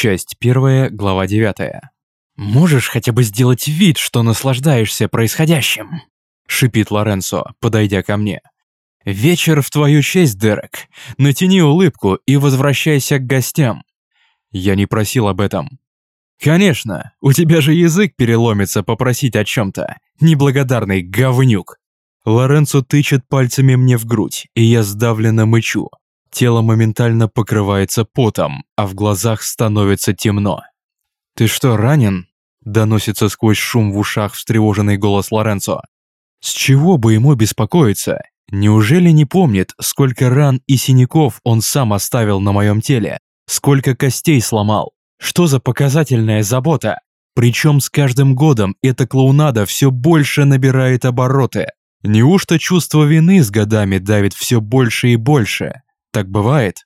Часть первая, глава девятая. «Можешь хотя бы сделать вид, что наслаждаешься происходящим?» Шипит Лоренцо, подойдя ко мне. «Вечер в твою честь, Дерек. Натяни улыбку и возвращайся к гостям». Я не просил об этом. «Конечно, у тебя же язык переломится попросить о чем-то, неблагодарный говнюк». Лоренцо тычет пальцами мне в грудь, и я сдавленно мычу. Тело моментально покрывается потом, а в глазах становится темно. «Ты что, ранен?» – доносится сквозь шум в ушах встревоженный голос Лоренцо. «С чего бы ему беспокоиться? Неужели не помнит, сколько ран и синяков он сам оставил на моем теле? Сколько костей сломал? Что за показательная забота? Причем с каждым годом эта клоунада все больше набирает обороты. Неужто чувство вины с годами давит все больше и больше? Так бывает?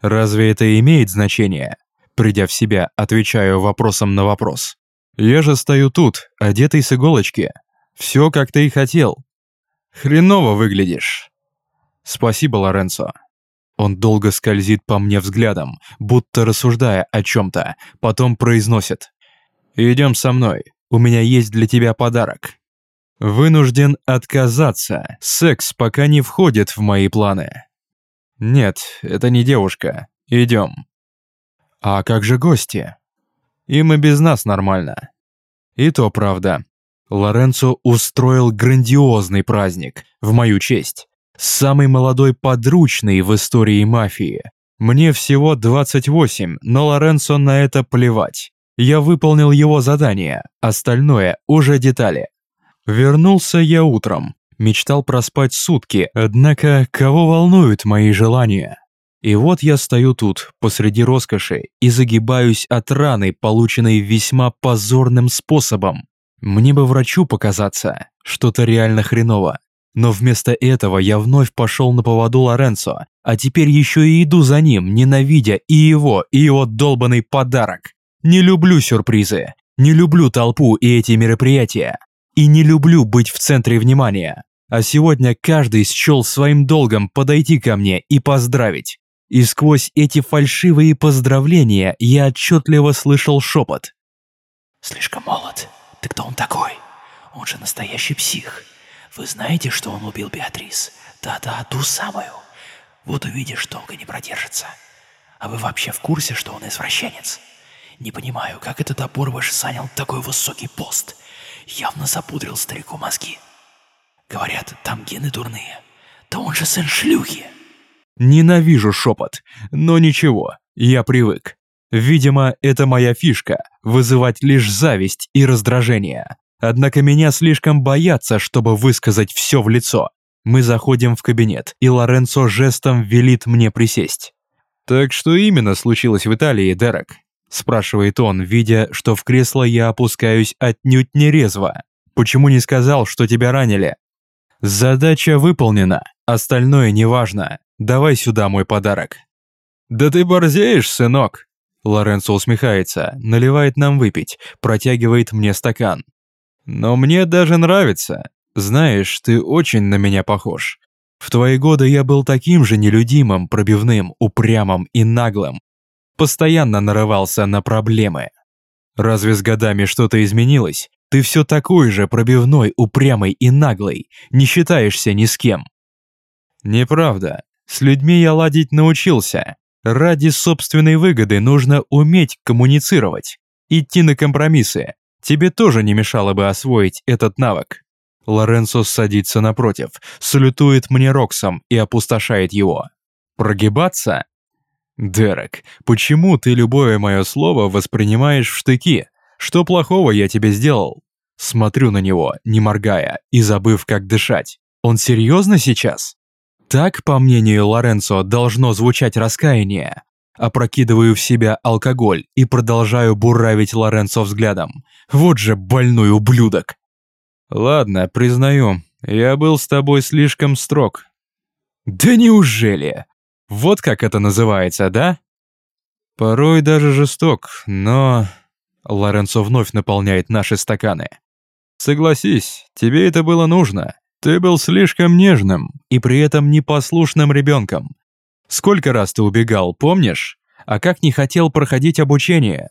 Разве это имеет значение? Придя в себя, отвечаю вопросом на вопрос. Я же стою тут, одетый с иголочки. Все, как ты и хотел. Хреново выглядишь. Спасибо, Лоренцо. Он долго скользит по мне взглядом, будто рассуждая о чем-то, потом произносит. «Идем со мной, у меня есть для тебя подарок». Вынужден отказаться, секс пока не входит в мои планы. «Нет, это не девушка. Идем». «А как же гости?» «Им и без нас нормально». «И то правда. Лоренцо устроил грандиозный праздник в мою честь. Самый молодой подручный в истории мафии. Мне всего 28, но Лоренцо на это плевать. Я выполнил его задание, остальное уже детали. Вернулся я утром, мечтал проспать сутки, однако кого волнуют мои желания? И вот я стою тут, посреди роскоши, и загибаюсь от раны, полученной весьма позорным способом. Мне бы врачу показаться, что-то реально хреново. Но вместо этого я вновь пошел на поводу Лоренцо, а теперь еще и иду за ним, ненавидя и его, и его долбанный подарок. Не люблю сюрпризы, не люблю толпу и эти мероприятия, и не люблю быть в центре внимания. А сегодня каждый счел своим долгом подойти ко мне и поздравить. И сквозь эти фальшивые поздравления я отчетливо слышал шепот. «Слишком молод. Ты кто он такой? Он же настоящий псих. Вы знаете, что он убил Беатрис? Да-да, ту самую. Вот увидишь, долго не продержится. А вы вообще в курсе, что он извращенец? Не понимаю, как этот оборвыш занял такой высокий пост. Явно запудрил старику мозги. Говорят, там гены дурные. Да он же сын шлюхи. Ненавижу шепот, но ничего, я привык. Видимо, это моя фишка – вызывать лишь зависть и раздражение. Однако меня слишком боятся, чтобы высказать все в лицо. Мы заходим в кабинет, и Лоренцо жестом велит мне присесть. «Так что именно случилось в Италии, Дерек?» – спрашивает он, видя, что в кресло я опускаюсь отнюдь не резво. «Почему не сказал, что тебя ранили?» Задача выполнена, остальное неважно. Давай сюда мой подарок. Да ты борзеешь, сынок. Лоренцо усмехается, наливает нам выпить, протягивает мне стакан. Но мне даже нравится. Знаешь, ты очень на меня похож. В твои годы я был таким же нелюдимым, пробивным, упрямым и наглым. Постоянно нарывался на проблемы. Разве с годами что-то изменилось? Ты все такой же пробивной, упрямый и наглый, не считаешься ни с кем. Неправда. С людьми я ладить научился. Ради собственной выгоды нужно уметь коммуницировать, идти на компромиссы. Тебе тоже не мешало бы освоить этот навык. Лоренцо садится напротив, салютует мне Роксом и опустошает его. Прогибаться? Дерек, почему ты любое мое слово воспринимаешь в штыки? Что плохого я тебе сделал? Смотрю на него, не моргая и забыв, как дышать. Он серьезно сейчас? Так, по мнению Лоренцо, должно звучать раскаяние. Опрокидываю в себя алкоголь и продолжаю буравить Лоренцо взглядом. Вот же больной ублюдок. Ладно, признаю, я был с тобой слишком строг. Да неужели? Вот как это называется, да? Порой даже жесток, но... Лоренцо вновь наполняет наши стаканы. «Согласись, тебе это было нужно. Ты был слишком нежным и при этом непослушным ребенком. Сколько раз ты убегал, помнишь? А как не хотел проходить обучение?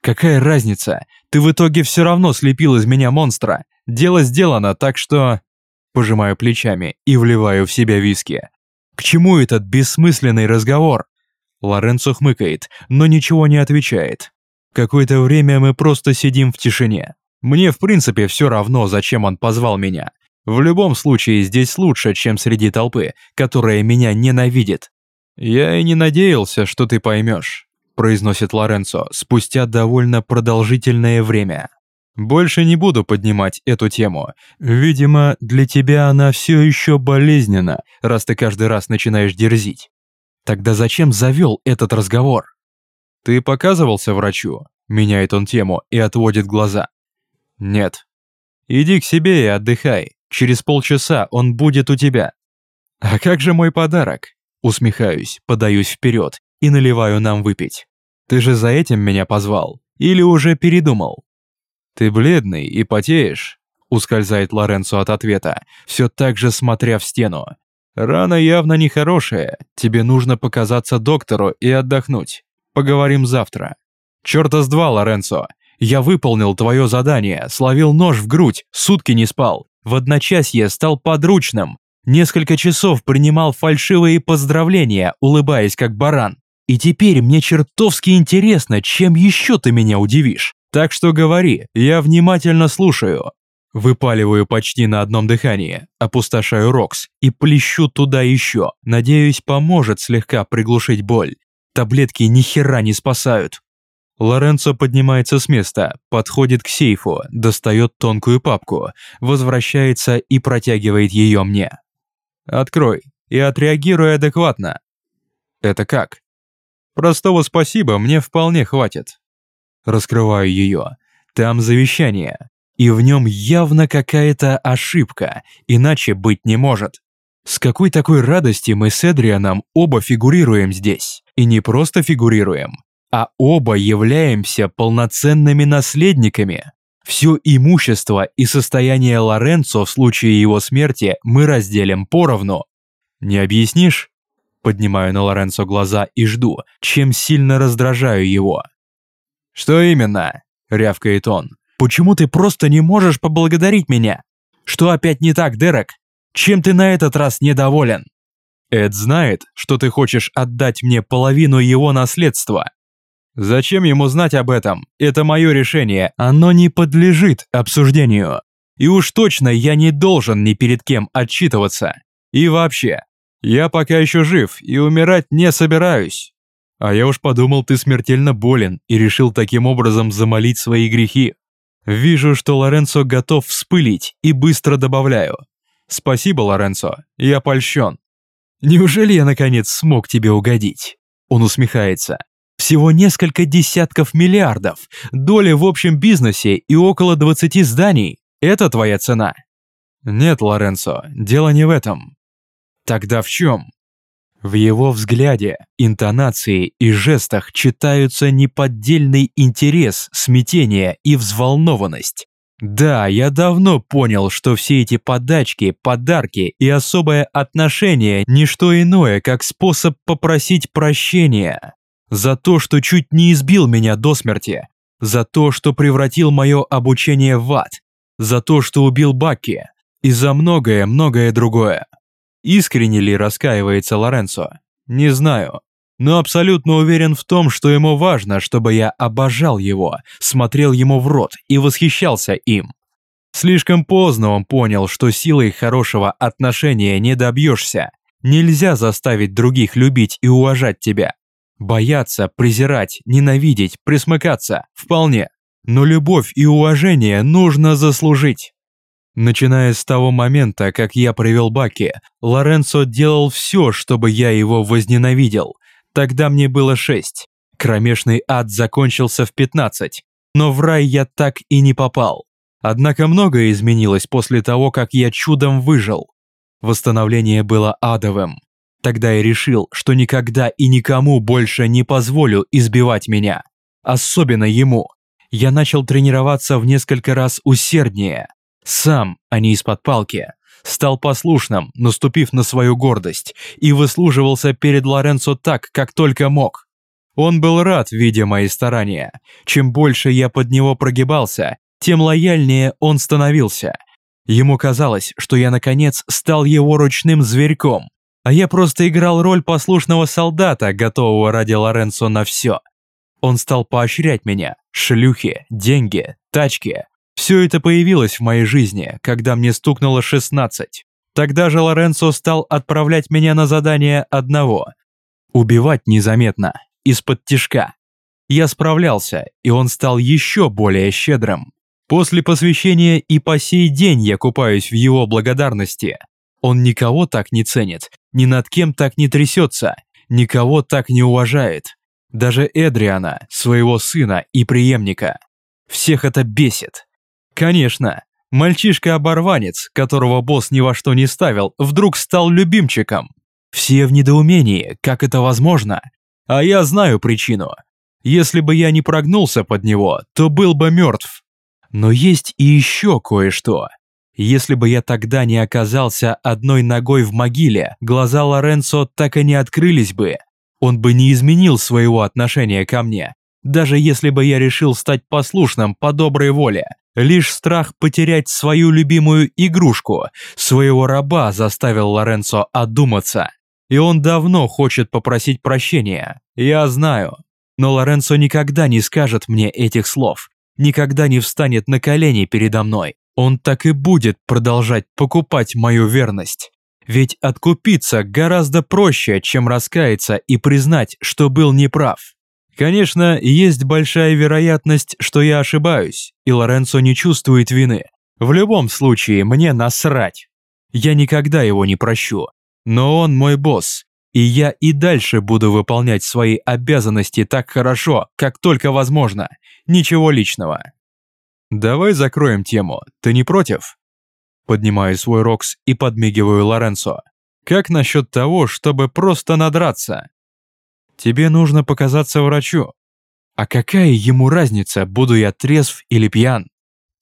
Какая разница? Ты в итоге все равно слепил из меня монстра. Дело сделано, так что... Пожимаю плечами и вливаю в себя виски. К чему этот бессмысленный разговор? Лоренцо хмыкает, но ничего не отвечает. Какое-то время мы просто сидим в тишине. Мне в принципе все равно, зачем он позвал меня. В любом случае здесь лучше, чем среди толпы, которая меня ненавидит. Я и не надеялся, что ты поймешь, произносит Лоренцо спустя довольно продолжительное время. Больше не буду поднимать эту тему. Видимо, для тебя она все еще болезненна, раз ты каждый раз начинаешь дерзить. Тогда зачем завел этот разговор? Ты показывался врачу? Меняет он тему и отводит глаза. Нет. Иди к себе и отдыхай. Через полчаса он будет у тебя. А как же мой подарок? Усмехаюсь, подаюсь вперед и наливаю нам выпить. Ты же за этим меня позвал? Или уже передумал? «Ты бледный и потеешь», — ускользает Лоренцо от ответа, все так же смотря в стену. «Рана явно нехорошая, тебе нужно показаться доктору и отдохнуть. Поговорим завтра». «Чёрта с два, Лоренцо! Я выполнил твое задание, словил нож в грудь, сутки не спал, в одночасье стал подручным, несколько часов принимал фальшивые поздравления, улыбаясь как баран. И теперь мне чертовски интересно, чем еще ты меня удивишь. Так что говори, я внимательно слушаю. Выпаливаю почти на одном дыхании, опустошаю Рокс и плещу туда еще. Надеюсь, поможет слегка приглушить боль. Таблетки ни хера не спасают. Лоренцо поднимается с места, подходит к сейфу, достает тонкую папку, возвращается и протягивает ее мне. «Открой и отреагируй адекватно». «Это как?» «Простого спасибо мне вполне хватит». Раскрываю ее. Там завещание. И в нем явно какая-то ошибка, иначе быть не может. С какой такой радости мы с Эдрианом оба фигурируем здесь. И не просто фигурируем, а оба являемся полноценными наследниками. Все имущество и состояние Лоренцо в случае его смерти мы разделим поровну. Не объяснишь? Поднимаю на Лоренцо глаза и жду, чем сильно раздражаю его. «Что именно?» – рявкает он. «Почему ты просто не можешь поблагодарить меня? Что опять не так, Дерек? Чем ты на этот раз недоволен?» «Эд знает, что ты хочешь отдать мне половину его наследства». «Зачем ему знать об этом? Это мое решение, оно не подлежит обсуждению. И уж точно я не должен ни перед кем отчитываться. И вообще, я пока еще жив и умирать не собираюсь. А я уж подумал, ты смертельно болен и решил таким образом замолить свои грехи. Вижу, что Лоренцо готов вспылить и быстро добавляю. Спасибо, Лоренцо, я польщен. Неужели я наконец смог тебе угодить? Он усмехается. Всего несколько десятков миллиардов, доля в общем бизнесе и около 20 зданий. Это твоя цена? Нет, Лоренцо, дело не в этом. Тогда в чем? В его взгляде, интонации и жестах читаются неподдельный интерес, смятение и взволнованность. Да, я давно понял, что все эти подачки, подарки и особое отношение – не что иное, как способ попросить прощения. За то, что чуть не избил меня до смерти. За то, что превратил мое обучение в ад. За то, что убил Баки. И за многое-многое другое. Искренне ли раскаивается Лоренцо? Не знаю. Но абсолютно уверен в том, что ему важно, чтобы я обожал его, смотрел ему в рот и восхищался им. Слишком поздно он понял, что силой хорошего отношения не добьешься. Нельзя заставить других любить и уважать тебя. Бояться, презирать, ненавидеть, присмыкаться – вполне. Но любовь и уважение нужно заслужить. Начиная с того момента, как я привел Баки, Лоренцо делал все, чтобы я его возненавидел. Тогда мне было шесть. Кромешный ад закончился в пятнадцать. Но в рай я так и не попал. Однако многое изменилось после того, как я чудом выжил. Восстановление было адовым. Тогда я решил, что никогда и никому больше не позволю избивать меня. Особенно ему. Я начал тренироваться в несколько раз усерднее. Сам, а не из-под палки. Стал послушным, наступив на свою гордость, и выслуживался перед Лоренцо так, как только мог. Он был рад, видя мои старания. Чем больше я под него прогибался, тем лояльнее он становился. Ему казалось, что я наконец стал его ручным зверьком, а я просто играл роль послушного солдата, готового ради Лоренцо на все. Он стал поощрять меня. Шлюхи, деньги, тачки. Все это появилось в моей жизни, когда мне стукнуло 16. Тогда же Лоренцо стал отправлять меня на задание одного. Убивать незаметно, из-под тишка. Я справлялся, и он стал еще более щедрым. После посвящения и по сей день я купаюсь в его благодарности. Он никого так не ценит, ни над кем так не трясется, никого так не уважает. Даже Эдриана, своего сына и преемника. Всех это бесит. Конечно, мальчишка-оборванец, которого босс ни во что не ставил, вдруг стал любимчиком. Все в недоумении, как это возможно. А я знаю причину. Если бы я не прогнулся под него, то был бы мертв. Но есть и еще кое-что. Если бы я тогда не оказался одной ногой в могиле, глаза Лоренцо так и не открылись бы. Он бы не изменил своего отношения ко мне, даже если бы я решил стать послушным по доброй воле. Лишь страх потерять свою любимую игрушку, своего раба заставил Лоренцо одуматься. И он давно хочет попросить прощения, я знаю. Но Лоренцо никогда не скажет мне этих слов, никогда не встанет на колени передо мной. Он так и будет продолжать покупать мою верность. Ведь откупиться гораздо проще, чем раскаяться и признать, что был неправ. Конечно, есть большая вероятность, что я ошибаюсь, и Лоренцо не чувствует вины. В любом случае, мне насрать. Я никогда его не прощу. Но он мой босс, и я и дальше буду выполнять свои обязанности так хорошо, как только возможно. Ничего личного. Давай закроем тему, ты не против? Поднимаю свой Рокс и подмигиваю Лоренцо. Как насчет того, чтобы просто надраться? Тебе нужно показаться врачу. А какая ему разница, буду я трезв или пьян?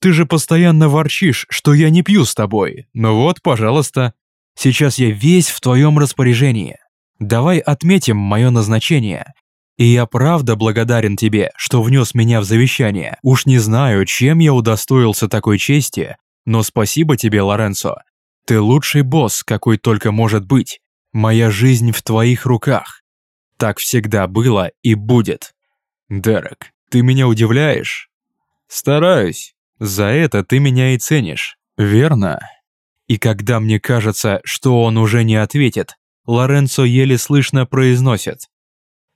Ты же постоянно ворчишь, что я не пью с тобой. Ну вот, пожалуйста. Сейчас я весь в твоем распоряжении. Давай отметим мое назначение. И я правда благодарен тебе, что внес меня в завещание. Уж не знаю, чем я удостоился такой чести, но спасибо тебе, Лоренцо. Ты лучший босс, какой только может быть. Моя жизнь в твоих руках. Так всегда было и будет. Дерек, ты меня удивляешь? Стараюсь. За это ты меня и ценишь. Верно? И когда мне кажется, что он уже не ответит, Лоренцо еле слышно произносит.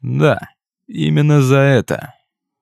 Да, именно за это.